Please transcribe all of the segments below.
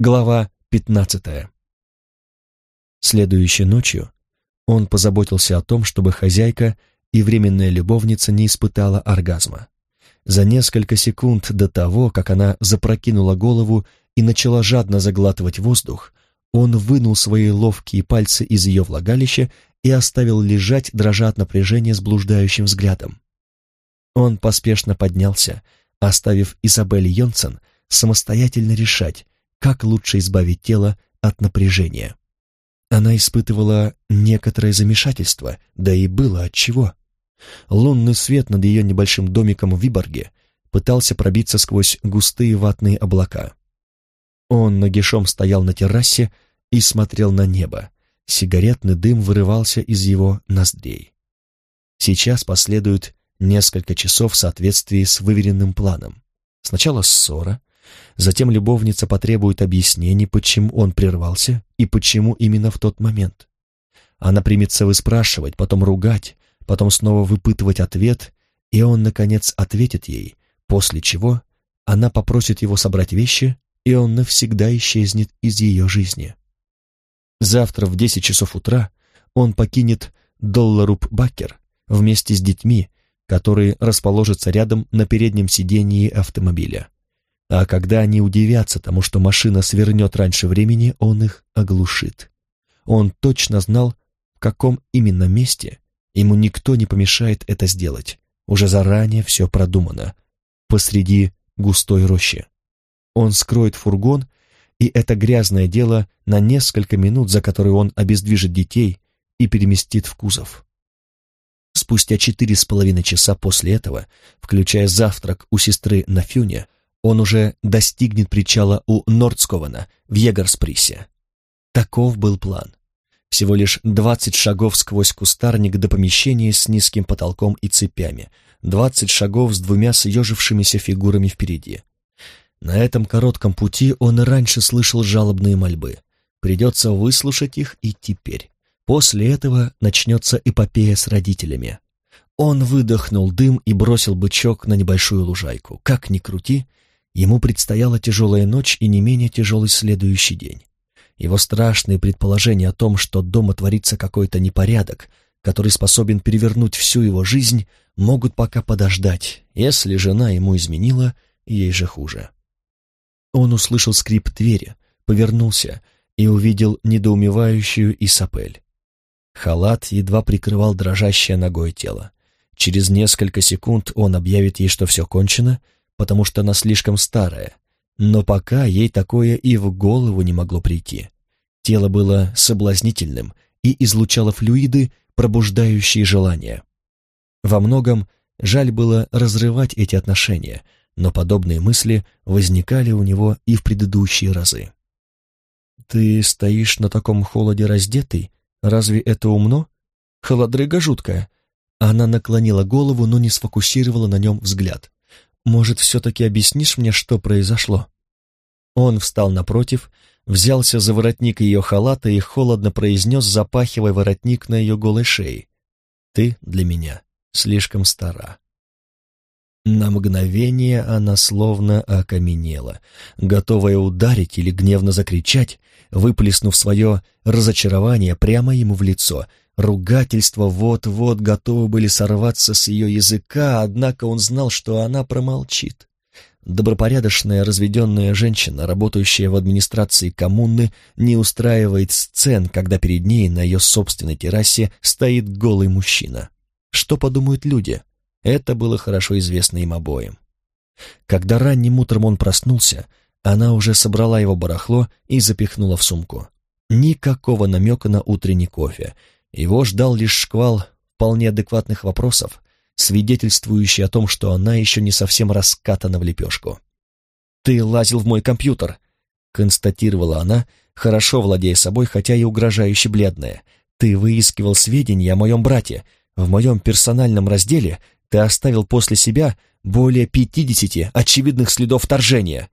Глава 15. Следующей ночью он позаботился о том, чтобы хозяйка и временная любовница не испытала оргазма. За несколько секунд до того, как она запрокинула голову и начала жадно заглатывать воздух, он вынул свои ловкие пальцы из ее влагалища и оставил лежать, дрожа от напряжения с блуждающим взглядом. Он поспешно поднялся, оставив Изабель Йонсен самостоятельно решать, как лучше избавить тело от напряжения. Она испытывала некоторое замешательство, да и было от чего. Лунный свет над ее небольшим домиком в Виборге пытался пробиться сквозь густые ватные облака. Он нагишом стоял на террасе и смотрел на небо. Сигаретный дым вырывался из его ноздрей. Сейчас последует несколько часов в соответствии с выверенным планом. Сначала ссора, Затем любовница потребует объяснений, почему он прервался и почему именно в тот момент. Она примется выспрашивать, потом ругать, потом снова выпытывать ответ, и он, наконец, ответит ей, после чего она попросит его собрать вещи, и он навсегда исчезнет из ее жизни. Завтра в десять часов утра он покинет Долларуб Бакер вместе с детьми, которые расположатся рядом на переднем сидении автомобиля. А когда они удивятся тому, что машина свернет раньше времени, он их оглушит. Он точно знал, в каком именно месте ему никто не помешает это сделать. Уже заранее все продумано. Посреди густой рощи. Он скроет фургон, и это грязное дело на несколько минут, за которые он обездвижит детей и переместит в кузов. Спустя четыре с половиной часа после этого, включая завтрак у сестры на Фюне, он уже достигнет причала у Нордскована в Егорсприсе. Таков был план. Всего лишь двадцать шагов сквозь кустарник до помещения с низким потолком и цепями, двадцать шагов с двумя съежившимися фигурами впереди. На этом коротком пути он и раньше слышал жалобные мольбы. Придется выслушать их и теперь. После этого начнется эпопея с родителями. Он выдохнул дым и бросил бычок на небольшую лужайку. Как ни крути, Ему предстояла тяжелая ночь и не менее тяжелый следующий день. Его страшные предположения о том, что дома творится какой-то непорядок, который способен перевернуть всю его жизнь, могут пока подождать. Если жена ему изменила, ей же хуже. Он услышал скрип двери, повернулся и увидел недоумевающую Исапель. Халат едва прикрывал дрожащее ногой тело. Через несколько секунд он объявит ей, что все кончено — потому что она слишком старая, но пока ей такое и в голову не могло прийти. Тело было соблазнительным и излучало флюиды, пробуждающие желание. Во многом жаль было разрывать эти отношения, но подобные мысли возникали у него и в предыдущие разы. «Ты стоишь на таком холоде раздетый? Разве это умно? Холодрыга жуткая». Она наклонила голову, но не сфокусировала на нем взгляд. Может, все-таки объяснишь мне, что произошло?» Он встал напротив, взялся за воротник ее халата и холодно произнес, запахивая воротник на ее голой шее. «Ты для меня слишком стара». На мгновение она словно окаменела, готовая ударить или гневно закричать, выплеснув свое разочарование прямо ему в лицо, Ругательства вот-вот готовы были сорваться с ее языка, однако он знал, что она промолчит. Добропорядочная разведенная женщина, работающая в администрации коммуны, не устраивает сцен, когда перед ней на ее собственной террасе стоит голый мужчина. Что подумают люди? Это было хорошо известно им обоим. Когда ранним утром он проснулся, она уже собрала его барахло и запихнула в сумку. Никакого намека на утренний кофе — его ждал лишь шквал вполне адекватных вопросов, свидетельствующий о том, что она еще не совсем раскатана в лепешку. «Ты лазил в мой компьютер», — констатировала она, хорошо владея собой, хотя и угрожающе бледная. «Ты выискивал сведения о моем брате. В моем персональном разделе ты оставил после себя более пятидесяти очевидных следов вторжения.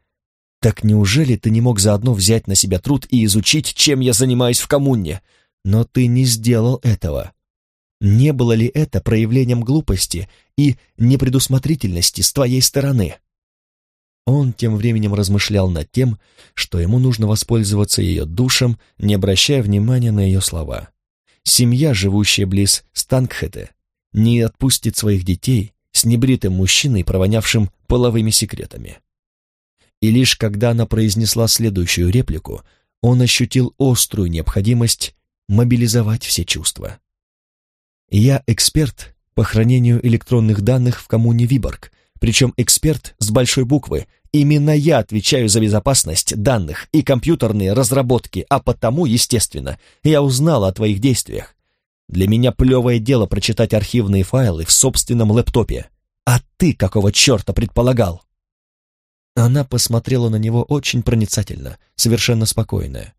Так неужели ты не мог заодно взять на себя труд и изучить, чем я занимаюсь в коммуне? Но ты не сделал этого. Не было ли это проявлением глупости и непредусмотрительности с твоей стороны? Он тем временем размышлял над тем, что ему нужно воспользоваться ее душем, не обращая внимания на ее слова. Семья, живущая близ Стангхете, не отпустит своих детей с небритым мужчиной, провонявшим половыми секретами. И лишь когда она произнесла следующую реплику, он ощутил острую необходимость мобилизовать все чувства. «Я эксперт по хранению электронных данных в коммуне Виборг, причем эксперт с большой буквы. Именно я отвечаю за безопасность данных и компьютерные разработки, а потому, естественно, я узнал о твоих действиях. Для меня плевое дело прочитать архивные файлы в собственном лэптопе. А ты какого черта предполагал?» Она посмотрела на него очень проницательно, совершенно спокойная.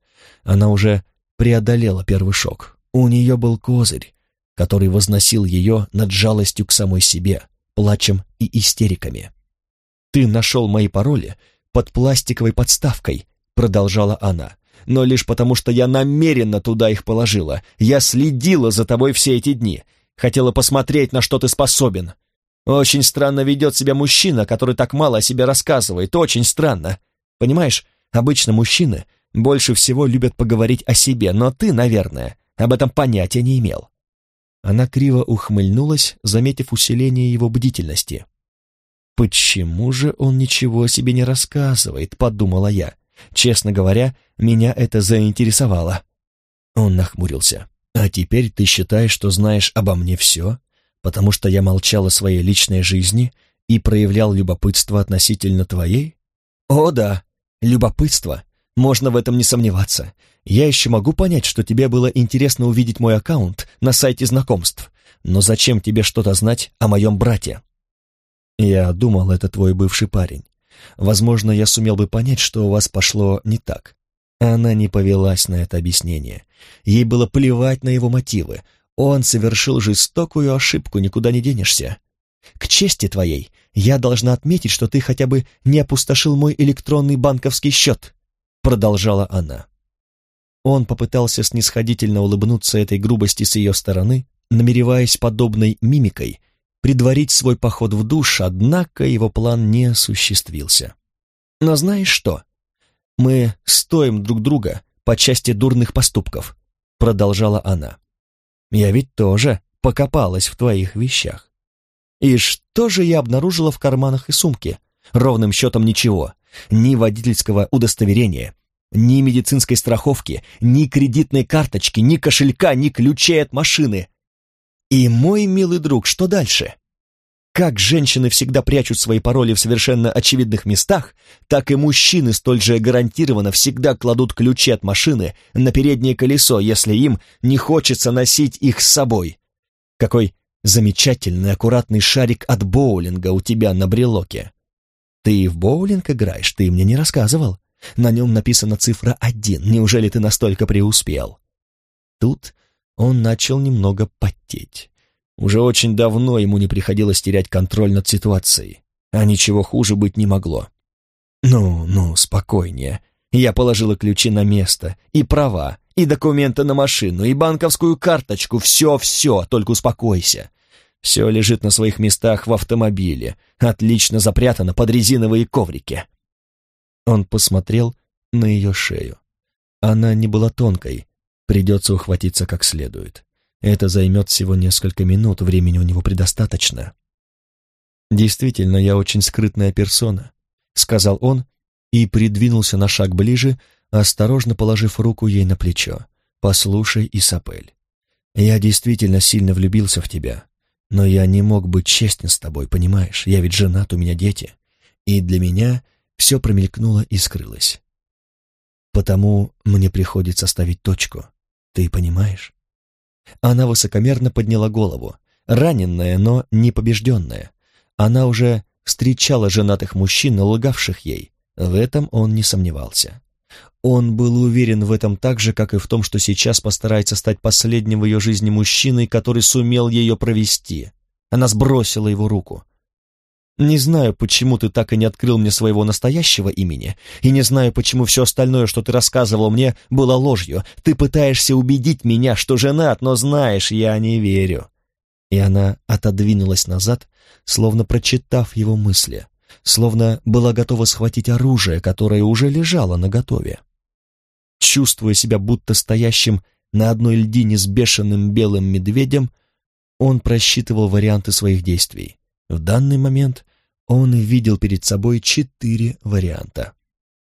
Она уже преодолела первый шок. У нее был козырь, который возносил ее над жалостью к самой себе, плачем и истериками. «Ты нашел мои пароли под пластиковой подставкой», — продолжала она, «но лишь потому, что я намеренно туда их положила. Я следила за тобой все эти дни, хотела посмотреть, на что ты способен. Очень странно ведет себя мужчина, который так мало о себе рассказывает, очень странно. Понимаешь, обычно мужчины больше всего любят поговорить о себе, но ты, наверное, об этом понятия не имел. Она криво ухмыльнулась, заметив усиление его бдительности. «Почему же он ничего о себе не рассказывает?» — подумала я. Честно говоря, меня это заинтересовало. Он нахмурился. «А теперь ты считаешь, что знаешь обо мне все, потому что я молчал о своей личной жизни и проявлял любопытство относительно твоей?» «О да, любопытство. Можно в этом не сомневаться. Я еще могу понять, что тебе было интересно увидеть мой аккаунт на сайте знакомств, но зачем тебе что-то знать о моем брате? Я думал, это твой бывший парень. Возможно, я сумел бы понять, что у вас пошло не так. Она не повелась на это объяснение. Ей было плевать на его мотивы. Он совершил жестокую ошибку, никуда не денешься. К чести твоей, я должна отметить, что ты хотя бы не опустошил мой электронный банковский счет, продолжала она. Он попытался снисходительно улыбнуться этой грубости с ее стороны, намереваясь подобной мимикой предварить свой поход в душ, однако его план не осуществился. «Но знаешь что? Мы стоим друг друга по части дурных поступков», — продолжала она. «Я ведь тоже покопалась в твоих вещах. И что же я обнаружила в карманах и сумке? Ровным счетом ничего. Ни водительского удостоверения, ни медицинской страховки, ни кредитной карточки, ни кошелька, ни ключей от машины. И мой милый друг, что дальше? Как женщины всегда прячут свои пароли в совершенно очевидных местах, так и мужчины столь же гарантированно всегда кладут ключи от машины на переднее колесо, если им не хочется носить их с собой. Какой замечательный аккуратный шарик от боулинга у тебя на брелоке. Ты в боулинг играешь, ты мне не рассказывал. На нем написана цифра один. Неужели ты настолько преуспел?» Тут он начал немного потеть. Уже очень давно ему не приходилось терять контроль над ситуацией, а ничего хуже быть не могло. «Ну, ну, спокойнее. Я положила ключи на место, и права, и документы на машину, и банковскую карточку, все-все, только успокойся. Все лежит на своих местах в автомобиле, отлично запрятано под резиновые коврики. Он посмотрел на ее шею. Она не была тонкой, придется ухватиться как следует. Это займет всего несколько минут, времени у него предостаточно. «Действительно, я очень скрытная персона», — сказал он и придвинулся на шаг ближе, осторожно положив руку ей на плечо. «Послушай, Исапель, я действительно сильно влюбился в тебя, но я не мог быть честен с тобой, понимаешь? Я ведь женат, у меня дети. И для меня все промелькнуло и скрылось. Потому мне приходится ставить точку. Ты понимаешь? Она высокомерно подняла голову, раненная, но не побежденная. Она уже встречала женатых мужчин, лгавших ей. В этом он не сомневался. Он был уверен в этом так же, как и в том, что сейчас постарается стать последним в ее жизни мужчиной, который сумел ее провести. Она сбросила его руку. Не знаю, почему ты так и не открыл мне своего настоящего имени, и не знаю, почему все остальное, что ты рассказывал мне, было ложью. Ты пытаешься убедить меня, что женат, но знаешь, я не верю». И она отодвинулась назад, словно прочитав его мысли, словно была готова схватить оружие, которое уже лежало наготове. Чувствуя себя будто стоящим на одной льдине с бешеным белым медведем, он просчитывал варианты своих действий. В данный момент он видел перед собой четыре варианта.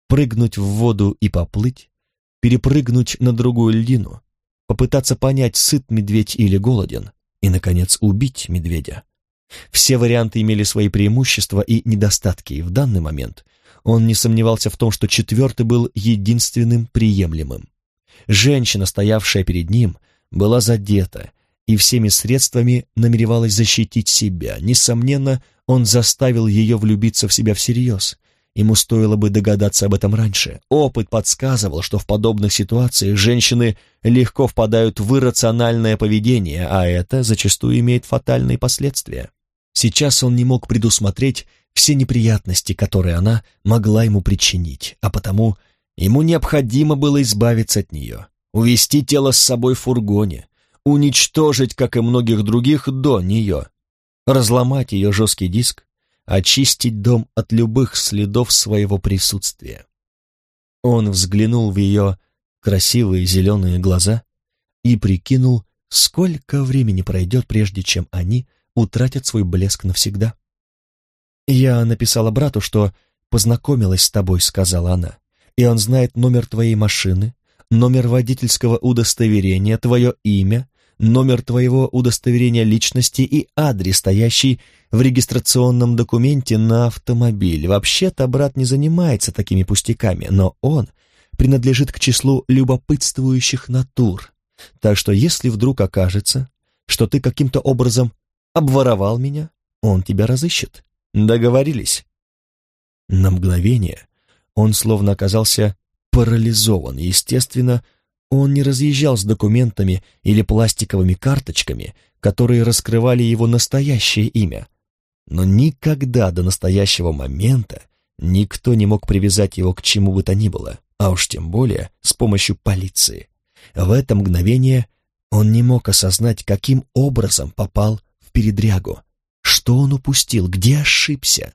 Прыгнуть в воду и поплыть, перепрыгнуть на другую льдину, попытаться понять, сыт медведь или голоден, и, наконец, убить медведя. Все варианты имели свои преимущества и недостатки, и в данный момент он не сомневался в том, что четвертый был единственным приемлемым. Женщина, стоявшая перед ним, была задета и всеми средствами намеревалась защитить себя. Несомненно, он заставил ее влюбиться в себя всерьез. Ему стоило бы догадаться об этом раньше. Опыт подсказывал, что в подобных ситуациях женщины легко впадают в иррациональное поведение, а это зачастую имеет фатальные последствия. Сейчас он не мог предусмотреть все неприятности, которые она могла ему причинить, а потому ему необходимо было избавиться от нее, увести тело с собой в фургоне, уничтожить, как и многих других, до нее, разломать ее жесткий диск, очистить дом от любых следов своего присутствия. Он взглянул в ее красивые зеленые глаза и прикинул, сколько времени пройдет, прежде чем они утратят свой блеск навсегда. «Я написала брату, что познакомилась с тобой», — сказала она, «и он знает номер твоей машины, номер водительского удостоверения, твое имя, номер твоего удостоверения личности и адрес, стоящий в регистрационном документе на автомобиль. Вообще-то брат не занимается такими пустяками, но он принадлежит к числу любопытствующих натур. Так что если вдруг окажется, что ты каким-то образом обворовал меня, он тебя разыщет. Договорились?» На мгновение он словно оказался парализован, естественно, он не разъезжал с документами или пластиковыми карточками, которые раскрывали его настоящее имя. Но никогда до настоящего момента никто не мог привязать его к чему бы то ни было, а уж тем более с помощью полиции. В это мгновение он не мог осознать, каким образом попал передрягу. Что он упустил, где ошибся?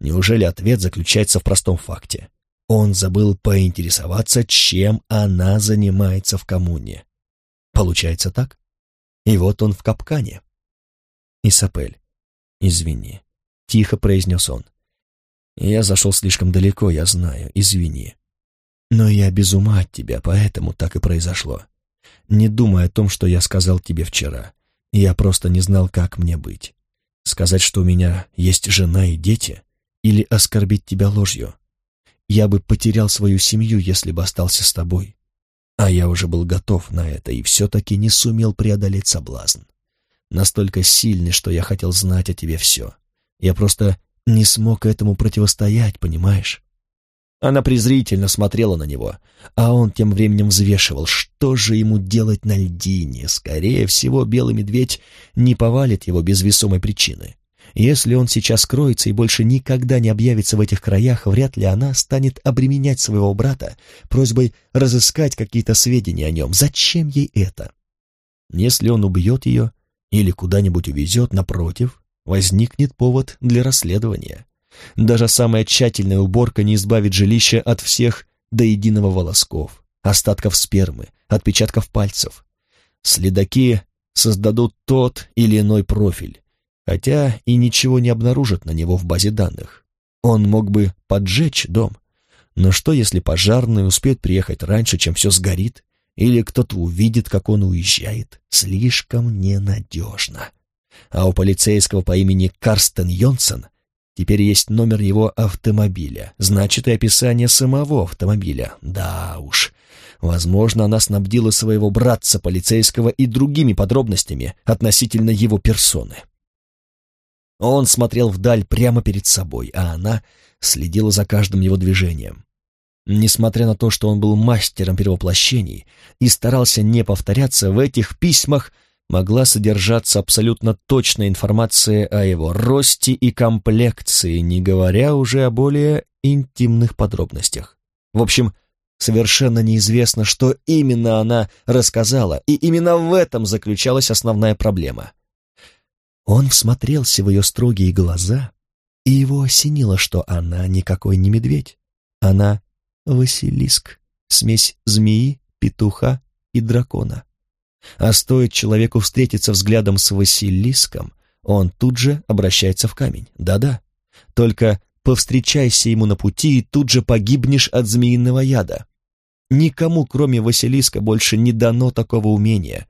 Неужели ответ заключается в простом факте? Он забыл поинтересоваться, чем она занимается в коммуне. Получается так? И вот он в капкане. Исапель, извини, тихо произнес он. Я зашел слишком далеко, я знаю, извини. Но я без ума от тебя, поэтому так и произошло. Не думай о том, что я сказал тебе вчера. Я просто не знал, как мне быть. Сказать, что у меня есть жена и дети, или оскорбить тебя ложью. Я бы потерял свою семью, если бы остался с тобой. А я уже был готов на это и все-таки не сумел преодолеть соблазн. Настолько сильный, что я хотел знать о тебе все. Я просто не смог этому противостоять, понимаешь? Она презрительно смотрела на него, а он тем временем взвешивал, что же ему делать на льдине. Скорее всего, белый медведь не повалит его без весомой причины. Если он сейчас скроется и больше никогда не объявится в этих краях, вряд ли она станет обременять своего брата просьбой разыскать какие-то сведения о нем. Зачем ей это? Если он убьет ее или куда-нибудь увезет, напротив, возникнет повод для расследования. Даже самая тщательная уборка не избавит жилище от всех до единого волосков, остатков спермы, отпечатков пальцев. Следаки создадут тот или иной профиль, хотя и ничего не обнаружат на него в базе данных. Он мог бы поджечь дом, но что, если пожарные успеют приехать раньше, чем все сгорит, или кто-то увидит, как он уезжает? Слишком ненадежно. А у полицейского по имени Карстен Йонсон теперь есть номер его автомобиля, значит и описание самого автомобиля. Да уж, возможно, она снабдила своего братца полицейского и другими подробностями относительно его персоны. Он смотрел вдаль прямо перед собой, а она следила за каждым его движением. Несмотря на то, что он был мастером перевоплощений и старался не повторяться, в этих письмах могла содержаться абсолютно точная информация о его росте и комплекции, не говоря уже о более интимных подробностях. В общем, совершенно неизвестно, что именно она рассказала, и именно в этом заключалась основная проблема — он всмотрелся в ее строгие глаза и его осенило, что она никакой не медведь. Она Василиск, смесь змеи, петуха и дракона. А стоит человеку встретиться взглядом с Василиском, он тут же обращается в камень. Да-да. Только повстречайся ему на пути, и тут же погибнешь от змеиного яда. Никому, кроме Василиска, больше не дано такого умения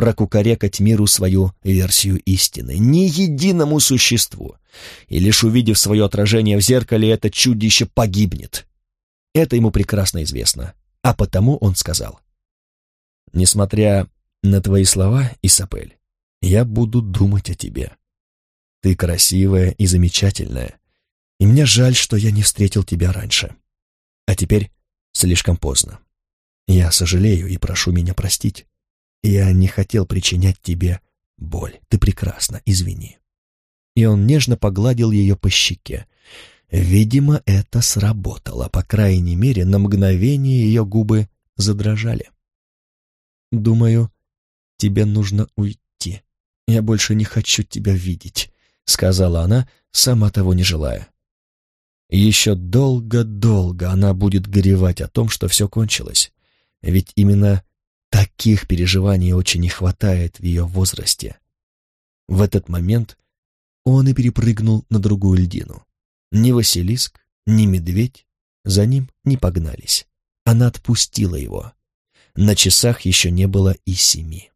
прокукарекать миру свою версию истины, ни единому существу. И лишь увидев свое отражение в зеркале, это чудище погибнет. Это ему прекрасно известно, а потому он сказал. «Несмотря на твои слова, Исапель, я буду думать о тебе. Ты красивая и замечательная, и мне жаль, что я не встретил тебя раньше. А теперь слишком поздно. Я сожалею и прошу меня простить. Я не хотел причинять тебе боль. Ты прекрасна, извини. И он нежно погладил ее по щеке. Видимо, это сработало. По крайней мере, на мгновение ее губы задрожали. «Думаю, тебе нужно уйти. Я больше не хочу тебя видеть», — сказала она, сама того не желая. Еще долго-долго она будет горевать о том, что все кончилось. Ведь именно таких переживаний очень не хватает в ее возрасте. В этот момент он и перепрыгнул на другую льдину. Ни Василиск, ни медведь за ним не погнались. Она отпустила его. На часах еще не было и семи.